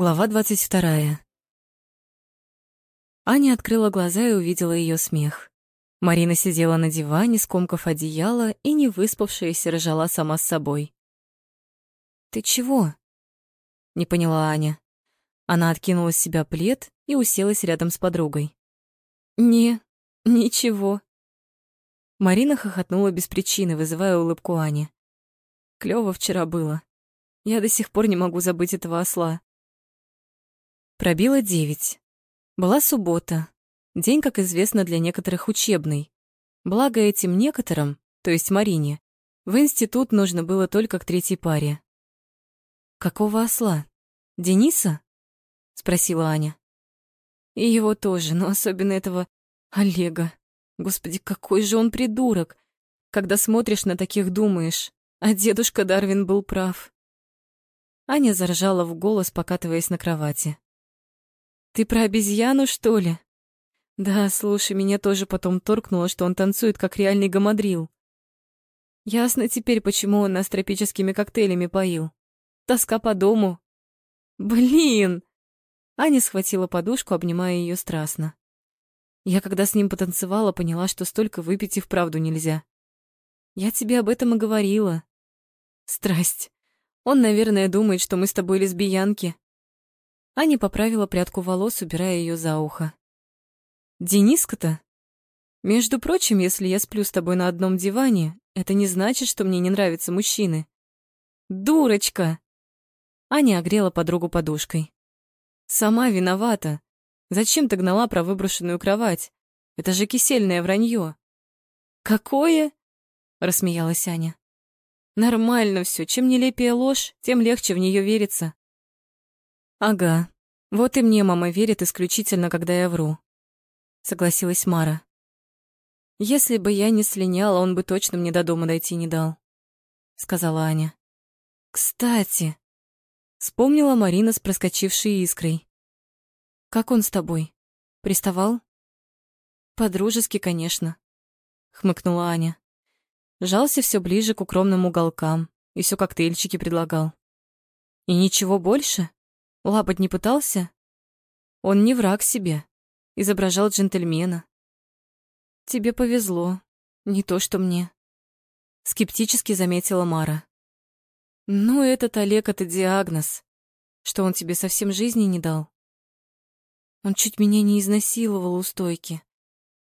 Глава двадцать вторая. Аня открыла глаза и увидела ее смех. Марина сидела на диване, скомкав одеяло, и не выспавшаяся ржала сама с собой. «Ты чего?» — не поняла Аня. Она откинула с себя плед и уселась рядом с подругой. «Не, ничего». Марина хохотнула без причины, вызывая улыбку Ани. Клёво вчера было. Я до сих пор не могу забыть этого осла. Пробило девять. Была суббота. День, как известно, для некоторых учебный. Благо этим некоторым, то есть Марине, в институт нужно было только к третьей паре. «Какого осла? Дениса?» — спросила Аня. «И его тоже, но особенно этого Олега. Господи, какой же он придурок! Когда смотришь на таких, думаешь, а дедушка Дарвин был прав». Аня заржала в голос, покатываясь на кровати. Ты про обезьяну, что ли? Да, слушай, меня тоже потом торкнуло, что он танцует как реальный гамадрил. Ясно теперь, почему он нас тропическими коктейлями поил. Тоска по дому. Блин! Аня схватила подушку, обнимая ее страстно. Я когда с ним потанцевала, поняла, что столько выпить и вправду нельзя. Я тебе об этом и говорила. Страсть. Он, наверное, думает, что мы с тобой лесбиянки. Аня поправила прядку волос, убирая ее за ухо. «Дениска-то? Между прочим, если я сплю с тобой на одном диване, это не значит, что мне не нравятся мужчины. Дурочка!» Аня огрела подругу подушкой. «Сама виновата. Зачем ты гнала про выброшенную кровать? Это же кисельное вранье». «Какое?» — рассмеялась Аня. «Нормально все. Чем нелепее ложь, тем легче в нее верится. Ага. Вот и мне мама верит исключительно, когда я вру. Согласилась Мара. Если бы я не слиняла, он бы точно мне до дома дойти не дал, сказала Аня. Кстати, вспомнила Марина с проскочившей искрой. Как он с тобой? Приставал? По-дружески, конечно, хмыкнула Аня. Жался все ближе к укромным уголкам и все коктейльчики предлагал. И ничего больше? Лапать не пытался? Он не враг себе, изображал джентльмена. Тебе повезло, не то что мне. Скептически заметила Мара. Ну, этот Олег — это диагноз. Что он тебе совсем жизни не дал? Он чуть меня не изнасиловал у стойки.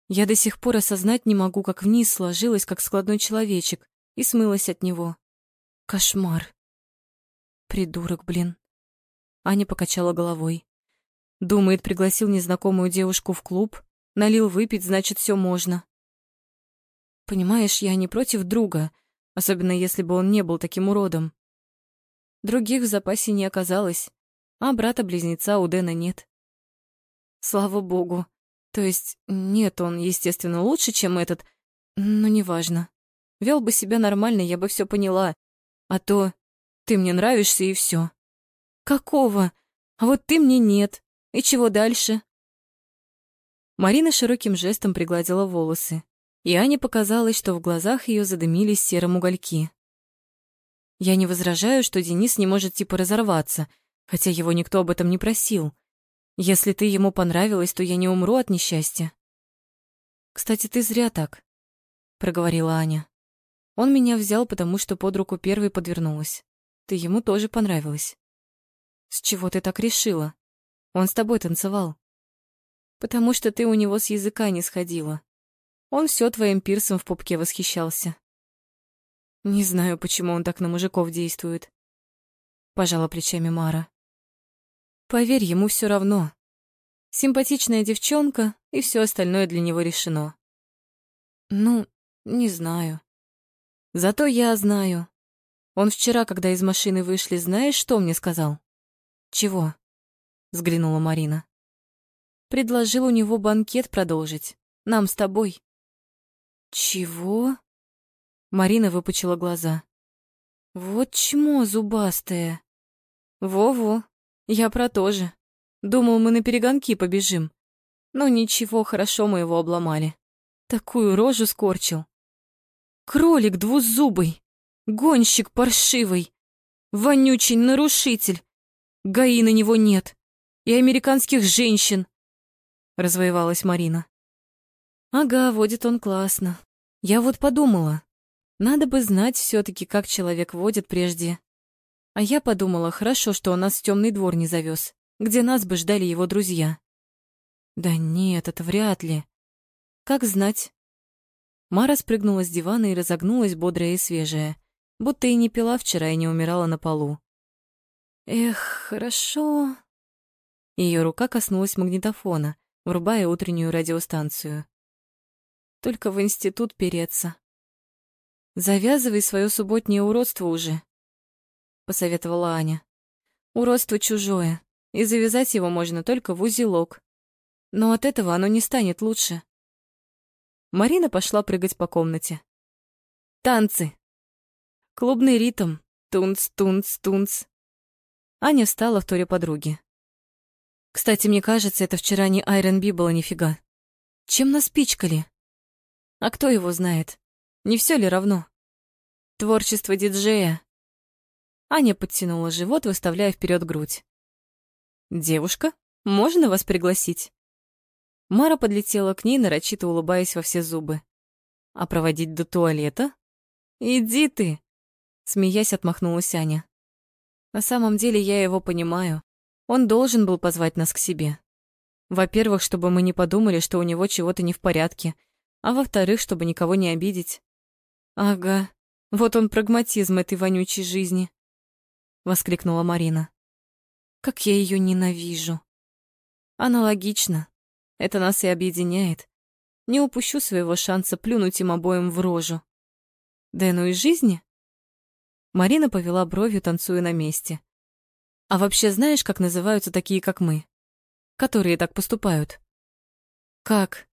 Я до сих пор осознать не могу, как вниз сложилась, как складной человечек, и смылась от него. Кошмар. Придурок, блин. Аня покачала головой. Думает, пригласил незнакомую девушку в клуб, налил выпить, значит, все можно. Понимаешь, я не против друга, особенно если бы он не был таким уродом. Других в запасе не оказалось, а брата-близнеца у Дэна нет. Слава богу. То есть, нет, он, естественно, лучше, чем этот, но неважно. Вел бы себя нормально, я бы все поняла. А то ты мне нравишься и все. Какого? А вот ты мне нет. И чего дальше? Марина широким жестом пригладила волосы, и Ане показалось, что в глазах ее задымились серым угольки. Я не возражаю, что Денис не может типа разорваться, хотя его никто об этом не просил. Если ты ему понравилась, то я не умру от несчастья. Кстати, ты зря так, проговорила Аня. Он меня взял, потому что под руку первой подвернулась. Ты ему тоже понравилась. С чего ты так решила? Он с тобой танцевал. Потому что ты у него с языка не сходила. Он все твоим пирсом в пупке восхищался. Не знаю, почему он так на мужиков действует. Пожала плечами Мара. Поверь, ему все равно. Симпатичная девчонка, и все остальное для него решено. Ну, не знаю. Зато я знаю. Он вчера, когда из машины вышли, знаешь, что мне сказал? «Чего?» — взглянула Марина. «Предложил у него банкет продолжить. Нам с тобой». «Чего?» Марина выпучила глаза. «Вот чмо зубастое!» «Во-во, я про то же. Думал, мы на перегонки побежим. Но ничего, хорошо мы его обломали. Такую рожу скорчил. Кролик двузубый, гонщик паршивый, вонючий нарушитель, ГАИ на него нет. И американских женщин. Развоевалась Марина. Ага, водит он классно. Я вот подумала, надо бы знать все таки как человек водит прежде. А я подумала, хорошо, что он нас в темный двор не завез, где нас бы ждали его друзья. Да нет, это вряд ли. Как знать? Мара спрыгнула с дивана и разогнулась, бодрая и свежая, будто и не пила вчера и не умирала на полу. Эх, хорошо. Ее рука коснулась магнитофона, врубая утреннюю радиостанцию. Только в институт переться. Завязывай свое субботнее уродство уже, посоветовала Аня. Уродство чужое, и завязать его можно только в узелок. Но от этого оно не станет лучше. Марина пошла прыгать по комнате. Танцы. Клубный ритм. Тунц, тунц, тунц. Аня встала в торе подруги. Кстати, мне кажется, это вчера не Айрон Би было нифига. Чем нас пичкали? А кто его знает? Не все ли равно? Творчество диджея. Аня подтянула живот, выставляя вперед грудь. Девушка, можно вас пригласить? Мара подлетела к ней, нарочито улыбаясь во все зубы. А проводить до туалета? Иди ты, смеясь, отмахнулась Аня. На самом деле я его понимаю. Он должен был позвать нас к себе. Во-первых, чтобы мы не подумали, что у него чего-то не в порядке, а во-вторых, чтобы никого не обидеть. Ага, вот он прагматизм этой вонючей жизни, воскликнула Марина. Как я ее ненавижу. Аналогично. Это нас и объединяет. Не упущу своего шанса плюнуть им обоим в рожу. Да ну и жизни Марина повела бровью, танцуя на месте. А вообще знаешь, как называются такие, как мы? Которые так поступают? Как?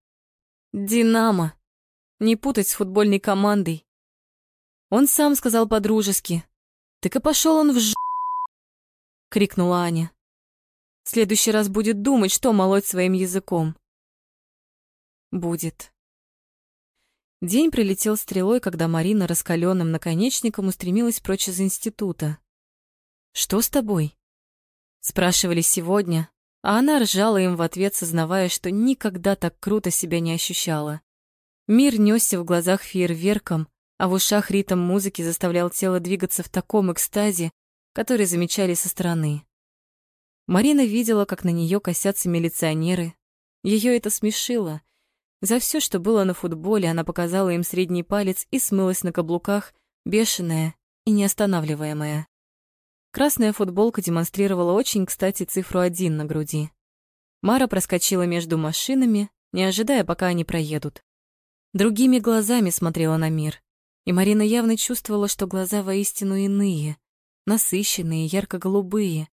Динамо. Не путать с футбольной командой. Он сам сказал по-дружески. Так и пошел он в ж... крикнула Аня. В следующий раз будет думать, что молоть своим языком. Будет. День прилетел стрелой, когда Марина раскаленным наконечником устремилась прочь из института. «Что с тобой?» Спрашивали сегодня, а она ржала им в ответ, сознавая, что никогда так круто себя не ощущала. Мир несся в глазах фейерверком, а в ушах ритм музыки заставлял тело двигаться в таком экстазе, который замечали со стороны. Марина видела, как на нее косятся милиционеры. Ее это смешило, за все, что было на футболе, она показала им средний палец и смылась на каблуках, бешеная и неостанавливаемая. Красная футболка демонстрировала очень кстати цифру один на груди. Мара проскочила между машинами, не ожидая, пока они проедут. Другими глазами смотрела на мир, и Марина явно чувствовала, что глаза воистину иные, насыщенные, ярко-голубые.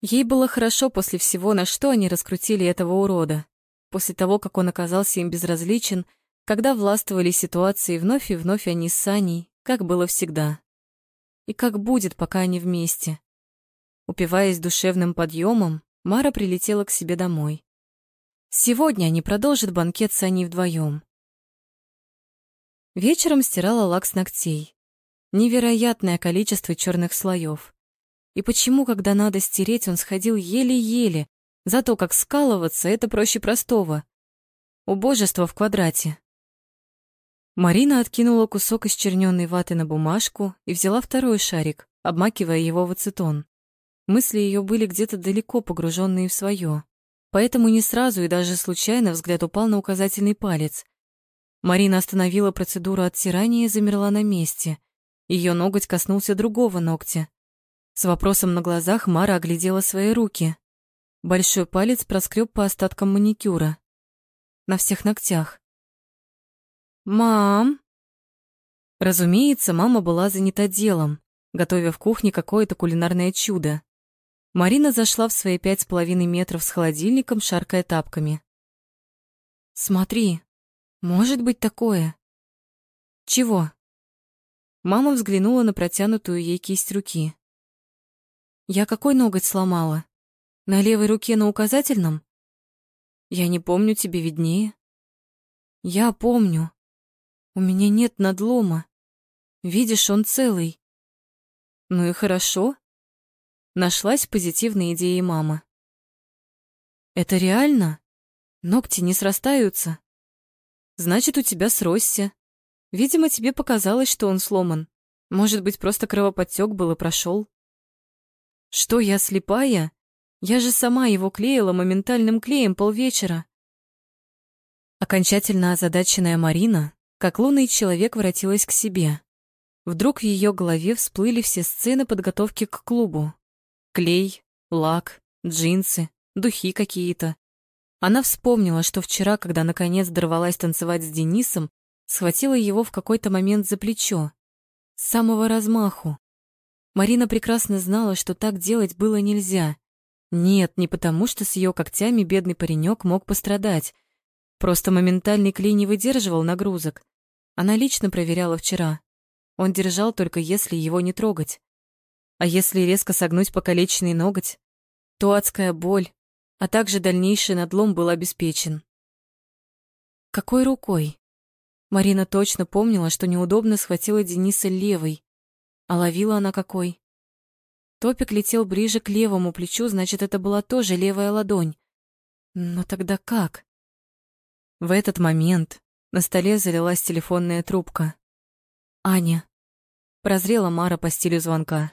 Ей было хорошо после всего, на что они раскрутили этого урода после того, как он оказался им безразличен, когда властвовали ситуации вновь и вновь они с Саней, как было всегда. И как будет, пока они вместе. Упиваясь душевным подъемом, Мара прилетела к себе домой. Сегодня они продолжат банкет с Аней вдвоем. Вечером стирала лак с ногтей. Невероятное количество черных слоев. И почему, когда надо стереть, он сходил еле-еле, Зато как скалываться — это проще простого. Убожество в квадрате. Марина откинула кусок исчерненной ваты на бумажку и взяла второй шарик, обмакивая его в ацетон. Мысли ее были где-то далеко погруженные в свое, поэтому не сразу и даже случайно взгляд упал на указательный палец. Марина остановила процедуру оттирания и замерла на месте. Ее ноготь коснулся другого ногтя. С вопросом на глазах Мара оглядела свои руки. Большой палец проскреб по остаткам маникюра. На всех ногтях. «Мам!» Разумеется, мама была занята делом, готовя в кухне какое-то кулинарное чудо. Марина зашла в свои пять с половиной метров с холодильником, шаркая тапками. «Смотри, может быть такое». «Чего?» Мама взглянула на протянутую ей кисть руки. «Я какой ноготь сломала?» На левой руке на указательном? Я не помню, тебе виднее. Я помню. У меня нет надлома. Видишь, он целый. Ну и хорошо. Нашлась позитивная идея мамы. «Это реально? Ногти не срастаются?» «Значит, у тебя сросся. Видимо, тебе показалось, что он сломан. Может быть, просто кровоподтек был и прошел. «Что, я слепая? Я же сама его клеила моментальным клеем полвечера». Окончательно озадаченная Марина, как лунный человек, воротилась к себе. Вдруг в ее голове всплыли все сцены подготовки к клубу. Клей, лак, джинсы, духи какие-то. Она вспомнила, что вчера, когда наконец дорвалась танцевать с Денисом, схватила его в какой-то момент за плечо. С самого размаху. Марина прекрасно знала, что так делать было нельзя. Нет, не потому, что с ее когтями бедный паренек мог пострадать. Просто моментальный клей не выдерживал нагрузок. Она лично проверяла вчера. Он держал только если его не трогать. А если резко согнуть покалеченный ноготь, то адская боль, а также дальнейший надлом был обеспечен. Какой рукой? Марина точно помнила, что неудобно схватила Дениса левой. А ловила она какой? Топик летел ближе к левому плечу, значит, это была тоже левая ладонь. Но тогда как? В этот момент на столе залилась телефонная трубка. Аня. Прозрела Мара по стилю звонка.